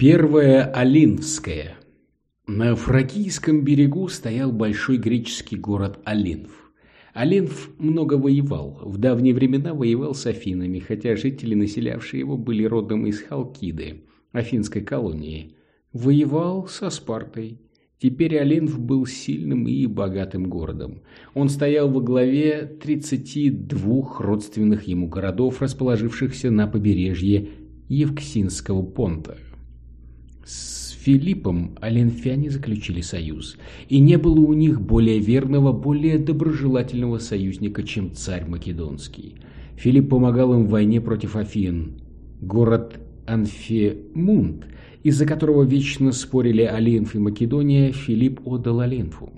Первая Алинфская. На Фракийском берегу стоял большой греческий город Алинф. Алинф много воевал, в давние времена воевал с Афинами, хотя жители, населявшие его, были родом из Халкиды, афинской колонии. Воевал со Спартой. Теперь Алинф был сильным и богатым городом. Он стоял во главе 32 родственных ему городов, расположившихся на побережье Евксинского понта. С Филиппом оленфяне заключили союз, и не было у них более верного, более доброжелательного союзника, чем царь Македонский. Филипп помогал им в войне против Афин. Город Анфемунд, из-за которого вечно спорили Олимф и Македония, Филипп отдал Олимфу.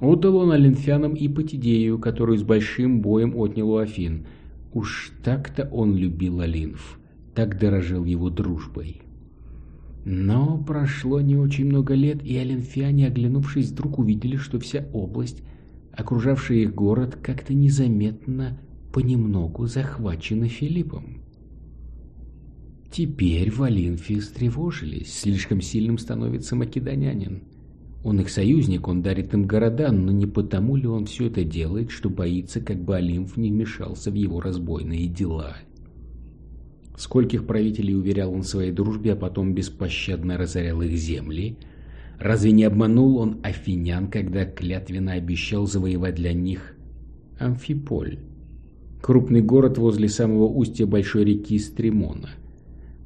Отдал он Олимфянам и Патидею, которую с большим боем отнял у Афин. Уж так-то он любил Олимф, так дорожил его дружбой. Но прошло не очень много лет, и оленфяне, оглянувшись, вдруг увидели, что вся область, окружавшая их город, как-то незаметно понемногу захвачена Филиппом. Теперь в Олимфе встревожились, слишком сильным становится македонянин. Он их союзник, он дарит им города, но не потому ли он все это делает, что боится, как бы Олимф не вмешался в его разбойные дела – Скольких правителей уверял он своей дружбе, а потом беспощадно разорял их земли? Разве не обманул он афинян, когда клятвенно обещал завоевать для них Амфиполь? Крупный город возле самого устья большой реки Стремона.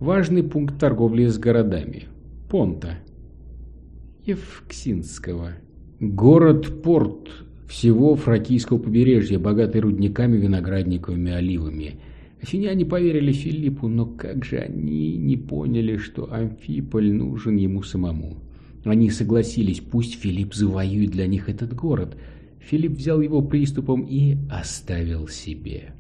Важный пункт торговли с городами. Понта. Евксинского. Город-порт всего фракийского побережья, богатый рудниками, виноградниками, оливами – Афиняне поверили Филиппу, но как же они не поняли, что Амфиполь нужен ему самому? Они согласились, пусть Филипп завоюет для них этот город. Филипп взял его приступом и оставил себе.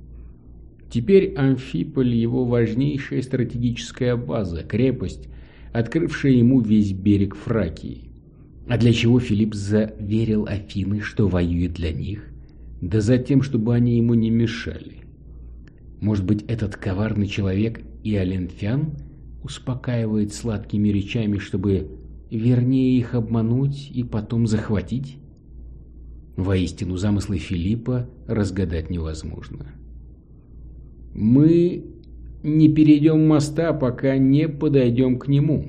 Теперь Амфиполь – его важнейшая стратегическая база, крепость, открывшая ему весь берег Фракии. А для чего Филипп заверил Афины, что воюет для них? Да за тем, чтобы они ему не мешали. Может быть, этот коварный человек и Оленфян успокаивает сладкими речами, чтобы вернее их обмануть и потом захватить? Воистину, замыслы Филиппа разгадать невозможно. Мы не перейдем моста, пока не подойдем к нему.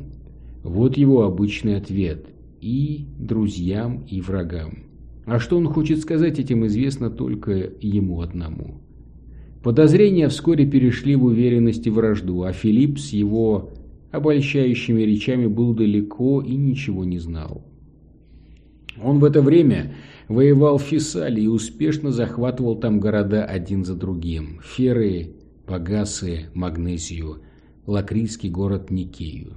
Вот его обычный ответ и друзьям, и врагам. А что он хочет сказать этим, известно только ему одному. Подозрения вскоре перешли в уверенность и вражду, а Филипп с его обольщающими речами был далеко и ничего не знал. Он в это время воевал в Фессалии и успешно захватывал там города один за другим – Феры, Пагасы, Магнезию, Лакрийский город Никею.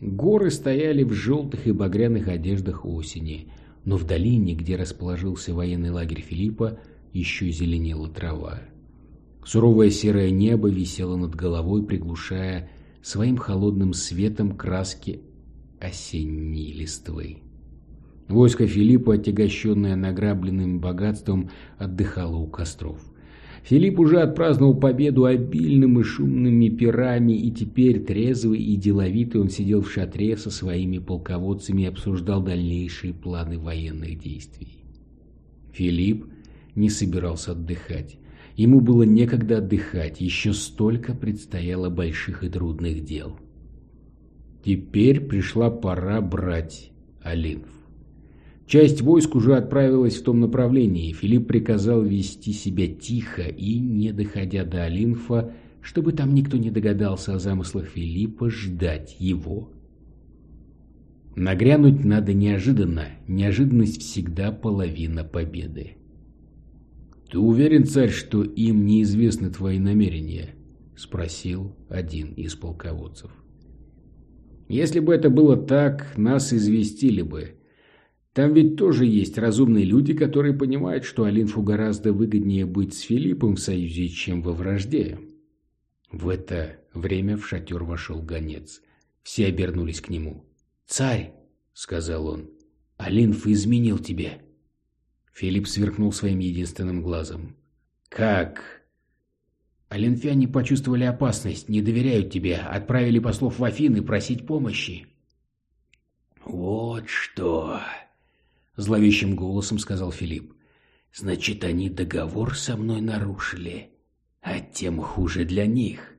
Горы стояли в желтых и багряных одеждах осени, но в долине, где расположился военный лагерь Филиппа, еще зеленела трава. Суровое серое небо висело над головой, приглушая своим холодным светом краски осенней листвы. Войско Филиппа, отягощенное награбленным богатством, отдыхало у костров. Филипп уже отпраздновал победу обильным и шумными пирами, и теперь, трезвый и деловитый, он сидел в шатре со своими полководцами и обсуждал дальнейшие планы военных действий. Филипп не собирался отдыхать. Ему было некогда отдыхать, еще столько предстояло больших и трудных дел. Теперь пришла пора брать Олимф. Часть войск уже отправилась в том направлении, и Филипп приказал вести себя тихо и, не доходя до Олимфа, чтобы там никто не догадался о замыслах Филиппа, ждать его. Нагрянуть надо неожиданно, неожиданность всегда половина победы. «Ты уверен, царь, что им неизвестны твои намерения?» — спросил один из полководцев. «Если бы это было так, нас известили бы. Там ведь тоже есть разумные люди, которые понимают, что Алинфу гораздо выгоднее быть с Филиппом в союзе, чем во вражде». В это время в шатер вошел гонец. Все обернулись к нему. «Царь!» — сказал он. «Алинф изменил тебе». Филипп сверкнул своим единственным глазом. «Как?» Оленфяне почувствовали опасность, не доверяют тебе, отправили послов в Афины просить помощи. «Вот что!» — зловещим голосом сказал Филипп. «Значит, они договор со мной нарушили, а тем хуже для них».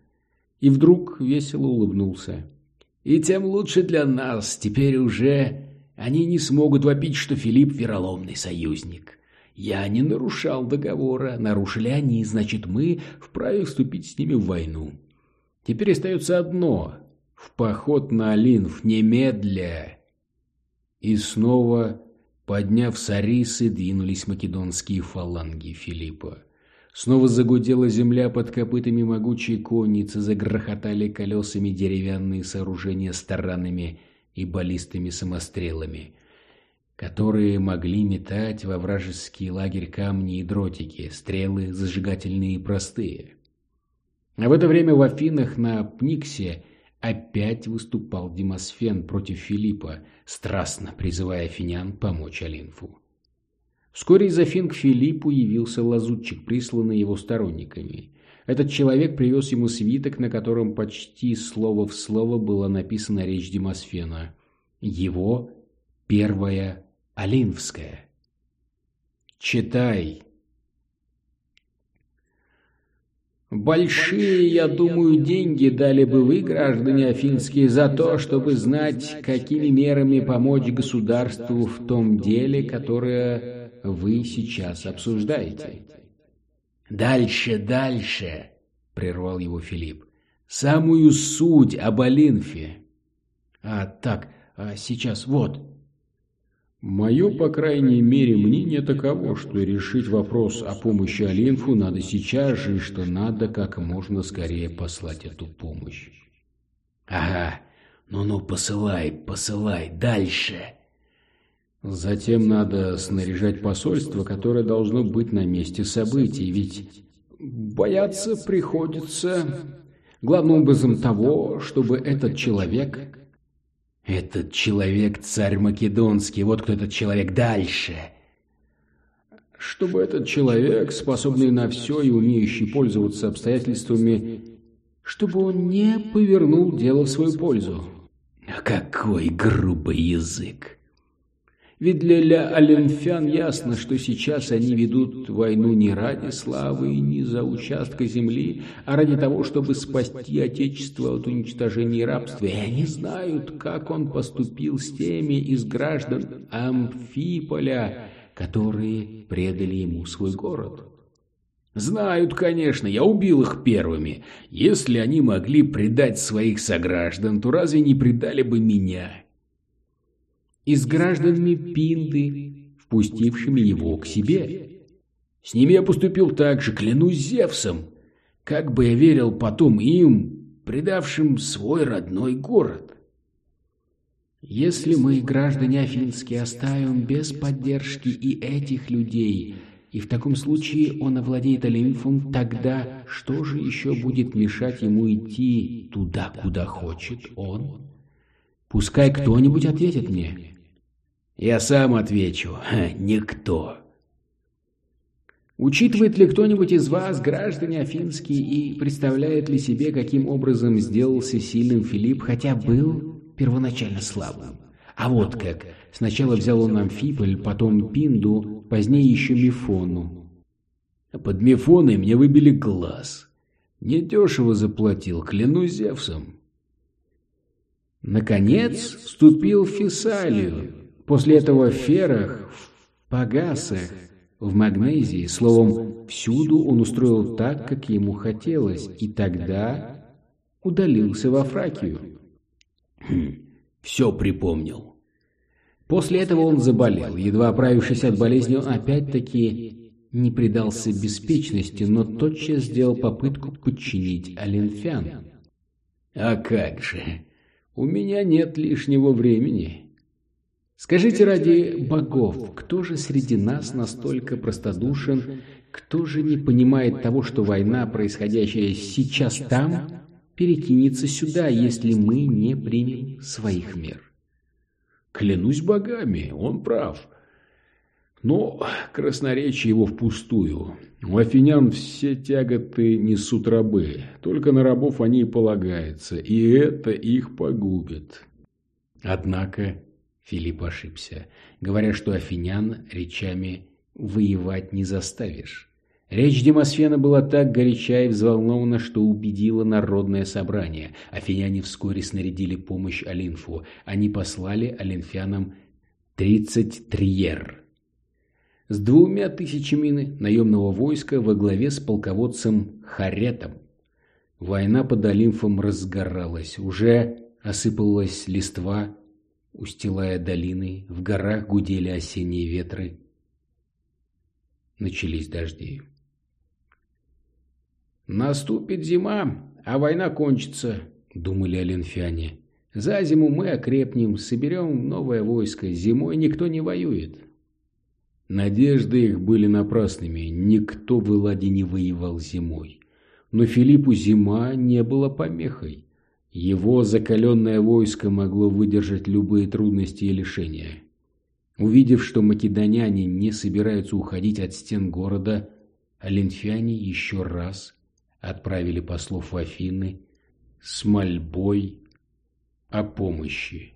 И вдруг весело улыбнулся. «И тем лучше для нас, теперь уже они не смогут вопить, что Филипп вероломный союзник. Я не нарушал договора, нарушили они, значит, мы вправе вступить с ними в войну. Теперь остается одно — в поход на Олинф немедля». И снова Подняв сарисы, двинулись македонские фаланги Филиппа. Снова загудела земля под копытами могучей конницы, загрохотали колесами деревянные сооружения с таранами и баллистыми самострелами, которые могли метать во вражеский лагерь камни и дротики, стрелы зажигательные и простые. А в это время в Афинах на Пниксе опять выступал Демосфен против Филиппа, страстно призывая афинян помочь Олинфу. Вскоре из Афин к Филиппу явился лазутчик, присланный его сторонниками. Этот человек привез ему свиток, на котором почти слово в слово была написана речь Демосфена. Его первая Олинфская. «Читай», Большие, я думаю, деньги дали бы вы, граждане афинские, за то, чтобы знать, какими мерами помочь государству в том деле, которое вы сейчас обсуждаете. «Дальше, дальше!» — прервал его Филипп. «Самую суть об Олинфе». «А, так, а сейчас вот», Мое, по крайней мере, мнение таково, что решить вопрос о помощи Олимфу надо сейчас же, и что надо как можно скорее послать эту помощь. Ага, ну-ну, посылай, посылай, дальше. Затем надо снаряжать посольство, которое должно быть на месте событий, ведь бояться приходится главным образом того, чтобы этот человек этот человек царь Македонский, вот кто этот человек дальше. Чтобы этот человек, способный на все и умеющий пользоваться обстоятельствами, чтобы он не повернул дело в свою пользу. Какой грубый язык! Ведь для ля Олимфян ясно, что сейчас они ведут войну не ради славы и не за участка земли, а ради того, чтобы спасти Отечество от уничтожения и рабства. И они знают, как он поступил с теми из граждан Амфиполя, которые предали ему свой город. Знают, конечно, я убил их первыми. Если они могли предать своих сограждан, то разве не предали бы меня?» И с гражданами Пинды, впустившими его к себе. С ними я поступил так же, клянусь Зевсом, как бы я верил потом им, предавшим свой родной город. Если мы, граждане афинские, оставим без поддержки и этих людей, и в таком случае он овладеет Олимфом, тогда что же еще будет мешать ему идти туда, куда хочет он? Пускай кто-нибудь ответит мне. Я сам отвечу. Никто. Учитывает ли кто-нибудь из вас, граждане афинские, и представляет ли себе, каким образом сделался сильным Филипп, хотя был первоначально слабым? А вот как. Сначала взял он Амфиполь, потом Пинду, позднее еще Мифону. Под Мифоной мне выбили глаз. Недешево заплатил, клянусь Зевсом. Наконец вступил в Фессалию, После этого в Ферах, в Пагасах, в Магнезии, словом, всюду он устроил так, как ему хотелось, и тогда удалился во Фракию. Хм, все припомнил. После этого он заболел. Едва оправившись от болезни, он опять-таки не предался беспечности, но тотчас сделал попытку подчинить Оленфян. «А как же! У меня нет лишнего времени!» Скажите ради богов, кто же среди нас настолько простодушен, кто же не понимает того, что война, происходящая сейчас там, перекинется сюда, если мы не примем своих мер? Клянусь богами, он прав. Но красноречие его впустую. У афинян все тяготы несут рабы, только на рабов они и полагаются, и это их погубит. Однако Филипп ошибся, говоря, что афинян речами воевать не заставишь. Речь Демосфена была так горяча и взволнована, что убедила народное собрание. Афиняне вскоре снарядили помощь Алинфу. Они послали алинфянам тридцать триер. С двумя тысячами наемного войска во главе с полководцем Харетом. Война под Олимфом разгоралась, уже осыпалась листва, устилая долины, в горах гудели осенние ветры. Начались дожди. «Наступит зима, а война кончится», — думали оленфяне. «За зиму мы окрепнем, соберем новое войско, зимой никто не воюет». Надежды их были напрасными, никто в Эладе не воевал зимой. Но Филиппу зима не была помехой. Его закаленное войско могло выдержать любые трудности и лишения. Увидев, что македоняне не собираются уходить от стен города, оленфяне еще раз отправили послов в Афины с мольбой о помощи.